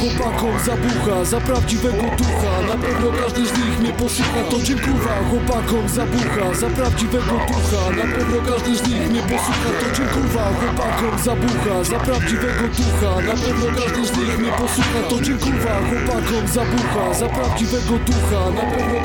chłopakom zabucha, za prawdziwego ducha. Na pewno każdy z nich mnie posłucha To dziękuwa. Chłopakom zabucha, za prawdziwego ducha. Na pewno każdy z nich mnie posłucha To dziękuwa. Chłopakom zabucha, za prawdziwego ducha. Na pewno każdy z nich mnie posłucha To dziękuwa. Chłopakom zabucha, za prawdziwego ducha. Na pewno